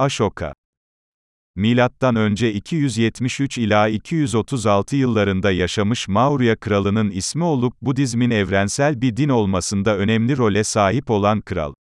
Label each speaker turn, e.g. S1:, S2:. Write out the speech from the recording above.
S1: Ashoka Milattan önce 273 ila 236 yıllarında yaşamış Maurya kralının ismi olup Budizmin evrensel bir din olmasında önemli role sahip olan kral.